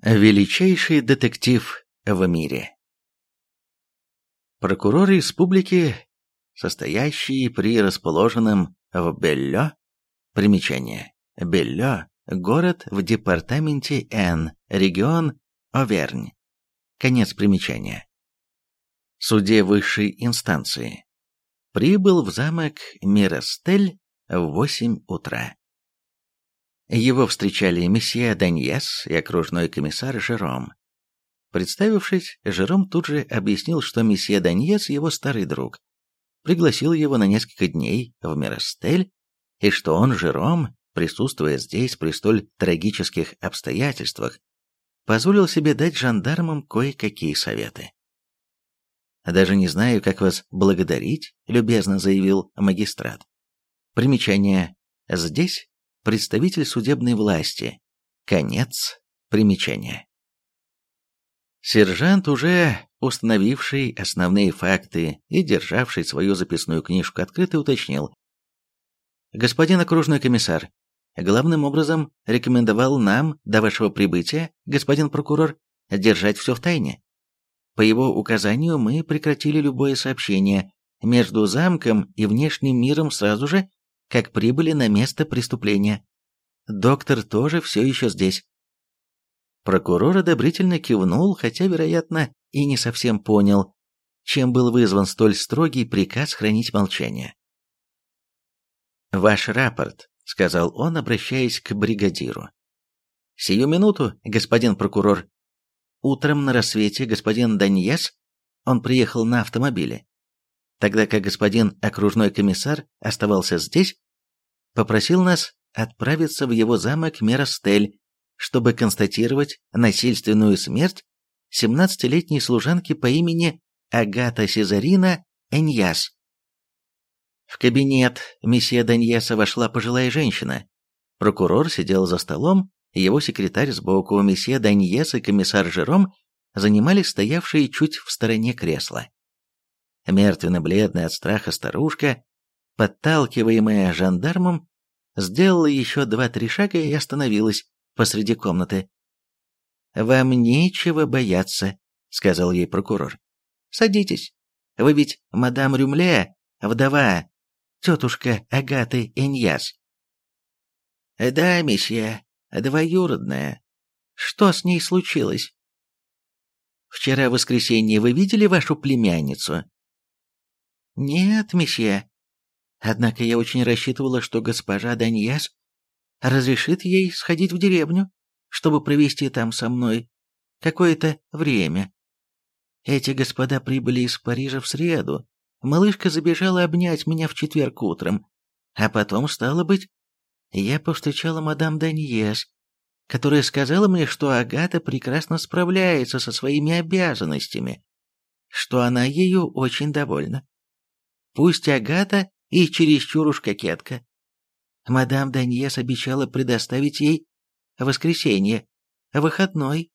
Величайший детектив в мире. Прокурор республики, состоящий при расположенном в Беллё, примечание, Беллё – город в департаменте Н, регион Овернь, конец примечания. Суде высшей инстанции. Прибыл в замок Миростель в 8 утра. Его встречали месье Даньес и окружной комиссар Жером. Представившись, Жером тут же объяснил, что месье Даньес его старый друг. Пригласил его на несколько дней в Миростель, и что он, Жером, присутствуя здесь при столь трагических обстоятельствах, позволил себе дать жандармам кое-какие советы. «Даже не знаю, как вас благодарить», — любезно заявил магистрат. Примечание. Здесь представитель судебной власти. Конец примечания. Сержант, уже установивший основные факты и державший свою записную книжку открытой, уточнил. «Господин окружной комиссар, главным образом рекомендовал нам до вашего прибытия, господин прокурор, держать все в тайне. По его указанию мы прекратили любое сообщение между замком и внешним миром сразу же, как прибыли на место преступления. Доктор тоже все еще здесь. Прокурор одобрительно кивнул, хотя, вероятно, и не совсем понял, чем был вызван столь строгий приказ хранить молчание. «Ваш рапорт», — сказал он, обращаясь к бригадиру. «Сию минуту, господин прокурор. Утром на рассвете господин Даньес, он приехал на автомобиле, тогда как господин окружной комиссар оставался здесь, попросил нас отправиться в его замок Меростель, чтобы констатировать насильственную смерть 17-летней служанки по имени Агата Сезарина Эньяс. В кабинет месье Даньеса вошла пожилая женщина. Прокурор сидел за столом, его секретарь сбоку, месье Даньес и комиссар Жером занимали стоявшие чуть в стороне кресла мертвенно-бледная от страха старушка, подталкиваемая жандармом, сделала еще два-три шага и остановилась посреди комнаты. «Вам нечего бояться», — сказал ей прокурор. «Садитесь. Вы ведь мадам Рюмле, вдова, тетушка Агаты Эньяс». «Да, месье, двоюродная. Что с ней случилось?» «Вчера в воскресенье вы видели вашу племянницу?» «Нет, месье. Однако я очень рассчитывала, что госпожа Даньяс разрешит ей сходить в деревню, чтобы провести там со мной какое-то время. Эти господа прибыли из Парижа в среду. Малышка забежала обнять меня в четверг утром, а потом, стало быть, я повстречала мадам Даньес, которая сказала мне, что Агата прекрасно справляется со своими обязанностями, что она ею очень довольна. Пусть Агата и чересчур уж кокетка. Мадам Даньес обещала предоставить ей воскресенье, выходной.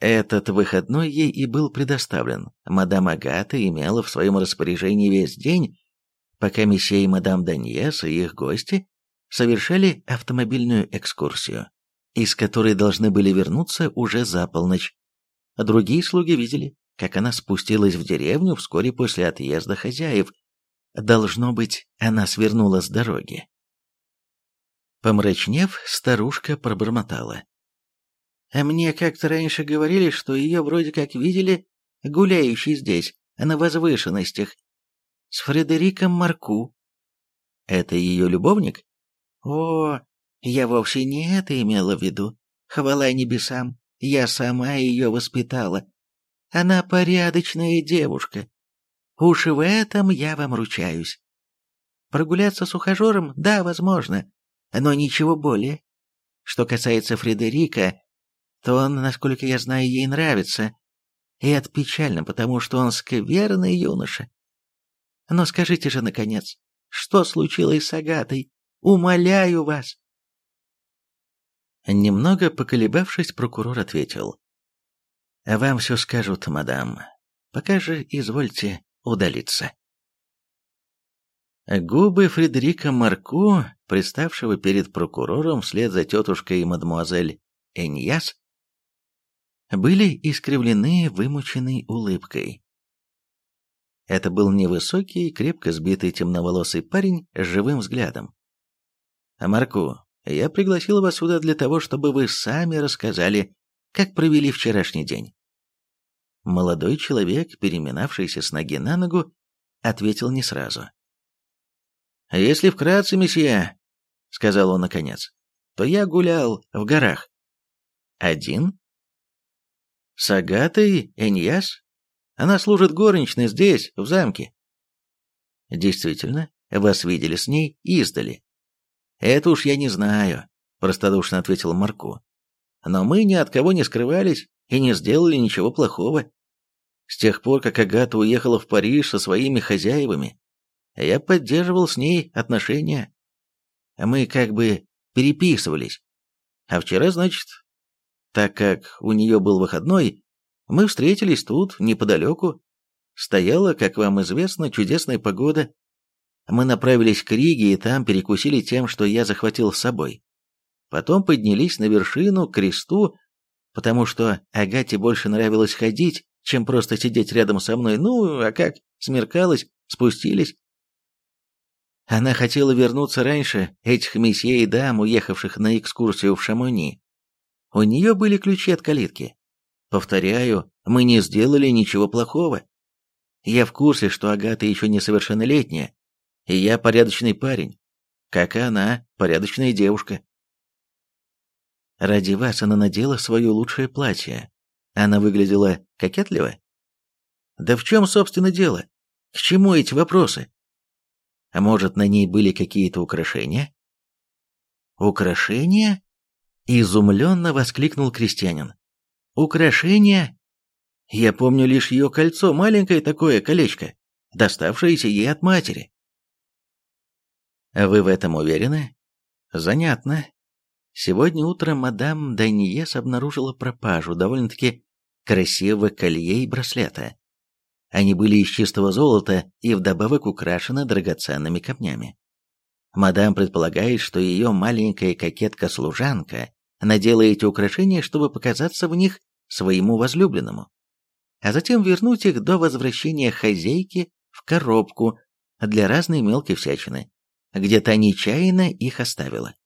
Этот выходной ей и был предоставлен. Мадам Агата имела в своем распоряжении весь день, пока месье и мадам Даньес и их гости совершали автомобильную экскурсию, из которой должны были вернуться уже за полночь. Другие слуги видели, как она спустилась в деревню вскоре после отъезда хозяев. Должно быть, она свернула с дороги. Помрачнев, старушка пробормотала. «А мне как-то раньше говорили, что ее вроде как видели гуляющей здесь, на возвышенностях, с Фредериком Марку. Это ее любовник? О, я вовсе не это имела в виду. Хвала небесам, я сама ее воспитала. Она порядочная девушка. Уж в этом я вам ручаюсь. Прогуляться с ухажером, да, возможно, но ничего более. Что касается Фредерика, то он, насколько я знаю, ей нравится. И это печально, потому что он скверный юноша. Но скажите же, наконец, что случилось с Агатой? Умоляю вас. Немного поколебавшись, прокурор ответил. Вам все скажут, мадам. Пока же извольте удалиться. Губы Фредерика Марку, представшего перед прокурором вслед за тетушкой мадемуазель Эньяс, были искривлены вымученной улыбкой. Это был невысокий, крепко сбитый темноволосый парень с живым взглядом. «А Марку, я пригласил вас сюда для того, чтобы вы сами рассказали, как провели вчерашний день». Молодой человек, переминавшийся с ноги на ногу, ответил не сразу. «Если вкратце, месье», — сказал он наконец, — «то я гулял в горах». «Один?» «С Агатой Эньяс? Она служит горничной здесь, в замке». «Действительно, вас видели с ней издали». «Это уж я не знаю», — простодушно ответил Марку. «Но мы ни от кого не скрывались и не сделали ничего плохого. С тех пор, как Агата уехала в Париж со своими хозяевами, я поддерживал с ней отношения. Мы как бы переписывались. А вчера, значит, так как у нее был выходной, мы встретились тут, неподалеку. Стояла, как вам известно, чудесная погода. Мы направились к Риге и там перекусили тем, что я захватил с собой. Потом поднялись на вершину, к кресту, потому что Агате больше нравилось ходить, чем просто сидеть рядом со мной. Ну, а как, смеркалось, спустились. Она хотела вернуться раньше этих месье и дам, уехавших на экскурсию в Шамони. У нее были ключи от калитки. Повторяю, мы не сделали ничего плохого. Я в курсе, что Агата еще несовершеннолетняя, и я порядочный парень, как и она, порядочная девушка. Ради вас она надела свое лучшее платье. Она выглядела кокетливо. Да в чем, собственно, дело? К чему эти вопросы? А может, на ней были какие-то украшения? Украшения? Изумленно воскликнул крестьянин. Украшения? Я помню лишь ее кольцо, маленькое такое колечко, доставшееся ей от матери. Вы в этом уверены? Занятно. Сегодня утром мадам Даниес обнаружила пропажу довольно-таки красивого колье и браслета. Они были из чистого золота и вдобавок украшены драгоценными камнями. Мадам предполагает, что ее маленькая кокетка-служанка надела эти украшения, чтобы показаться в них своему возлюбленному, а затем вернуть их до возвращения хозяйки в коробку для разной мелкой всячины, где та нечаянно их оставила.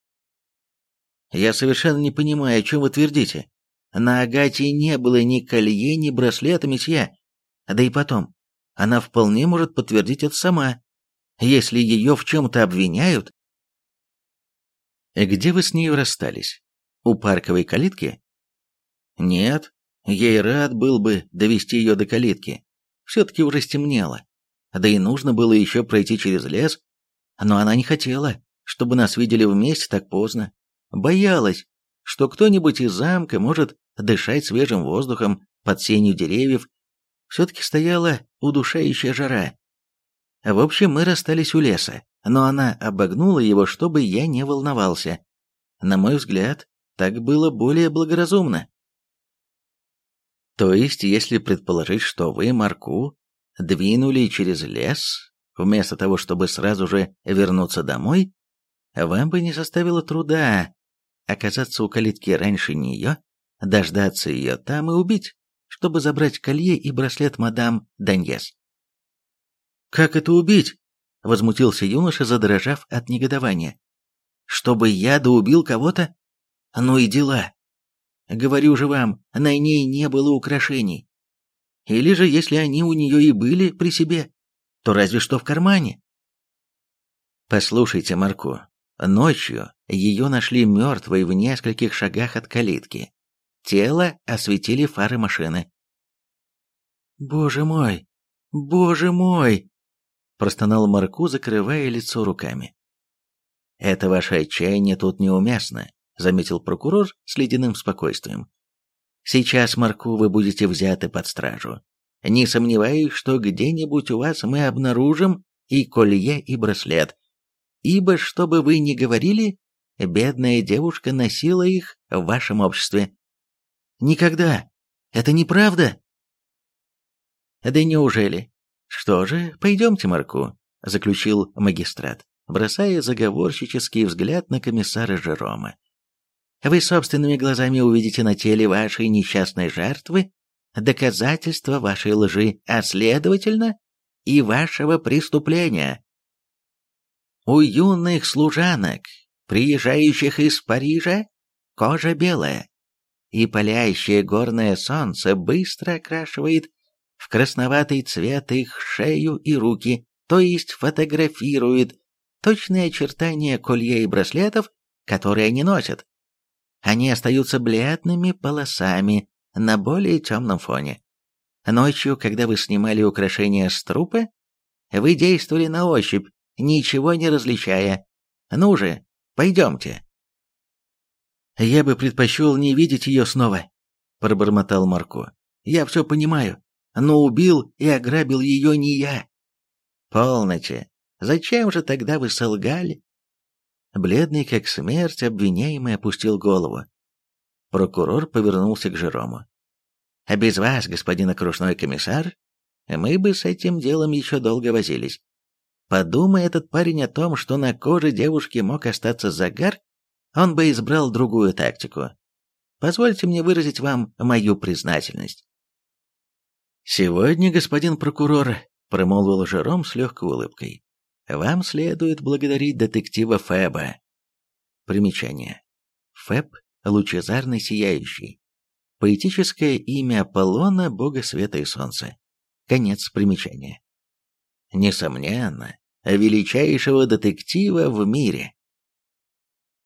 «Я совершенно не понимаю, о чем вы твердите. На Агате не было ни колье, ни браслета, месье. Да и потом, она вполне может подтвердить это сама. Если ее в чем-то обвиняют... Где вы с ней расстались? У парковой калитки? Нет, ей рад был бы довести ее до калитки. Все-таки уже стемнело. Да и нужно было еще пройти через лес. Но она не хотела, чтобы нас видели вместе так поздно. Боялась, что кто-нибудь из замка может дышать свежим воздухом под сенью деревьев все-таки стояла удушающая жара. В общем, мы расстались у леса, но она обогнула его, чтобы я не волновался. На мой взгляд, так было более благоразумно. То есть, если предположить, что вы, Марку, двинули через лес, вместо того, чтобы сразу же вернуться домой, вам бы не составило труда оказаться у калитки раньше нее, дождаться ее там и убить чтобы забрать колье и браслет мадам Даньес. «Как это убить?» — возмутился юноша, задрожав от негодования. «Чтобы я доубил кого-то? Ну и дела. Говорю же вам, на ней не было украшений. Или же, если они у нее и были при себе, то разве что в кармане». «Послушайте, Марко, ночью ее нашли мертвой в нескольких шагах от калитки. Тело осветили фары машины. «Боже мой! Боже мой!» простонал Марку, закрывая лицо руками. «Это ваше отчаяние тут неуместно», заметил прокурор с ледяным спокойствием. «Сейчас, Марку, вы будете взяты под стражу. Не сомневаюсь, что где-нибудь у вас мы обнаружим и колье, и браслет. Ибо, что бы вы ни говорили, бедная девушка носила их в вашем обществе. Никогда. Это неправда. Да неужели? Что же, пойдемте, Марку, заключил магистрат, бросая заговорщический взгляд на комиссара Жерома. вы собственными глазами увидите на теле вашей несчастной жертвы доказательства вашей лжи, а следовательно и вашего преступления. У юных служанок, приезжающих из Парижа, кожа белая, и палящее горное солнце быстро окрашивает в красноватый цвет их шею и руки, то есть фотографирует точные очертания колье и браслетов, которые они носят. Они остаются бледными полосами на более темном фоне. Ночью, когда вы снимали украшения с трупа, вы действовали на ощупь, ничего не различая. Ну же, пойдемте. Я бы предпочел не видеть ее снова, пробормотал Марко. Я все понимаю, но убил и ограбил ее не я. Полноте. Зачем же тогда вы солгали? Бледный как смерть, обвиняемый опустил голову. Прокурор повернулся к Жерому. «А без вас, господин окружной комиссар, мы бы с этим делом еще долго возились. Подумай этот парень о том, что на коже девушки мог остаться загар, он бы избрал другую тактику. Позвольте мне выразить вам мою признательность». «Сегодня, господин прокурор», — промолвил Жером с легкой улыбкой, вам следует благодарить детектива Феба. Примечание. Феб – лучезарный сияющий. Поэтическое имя Аполлона, бога света и солнца. Конец примечания. Несомненно, величайшего детектива в мире.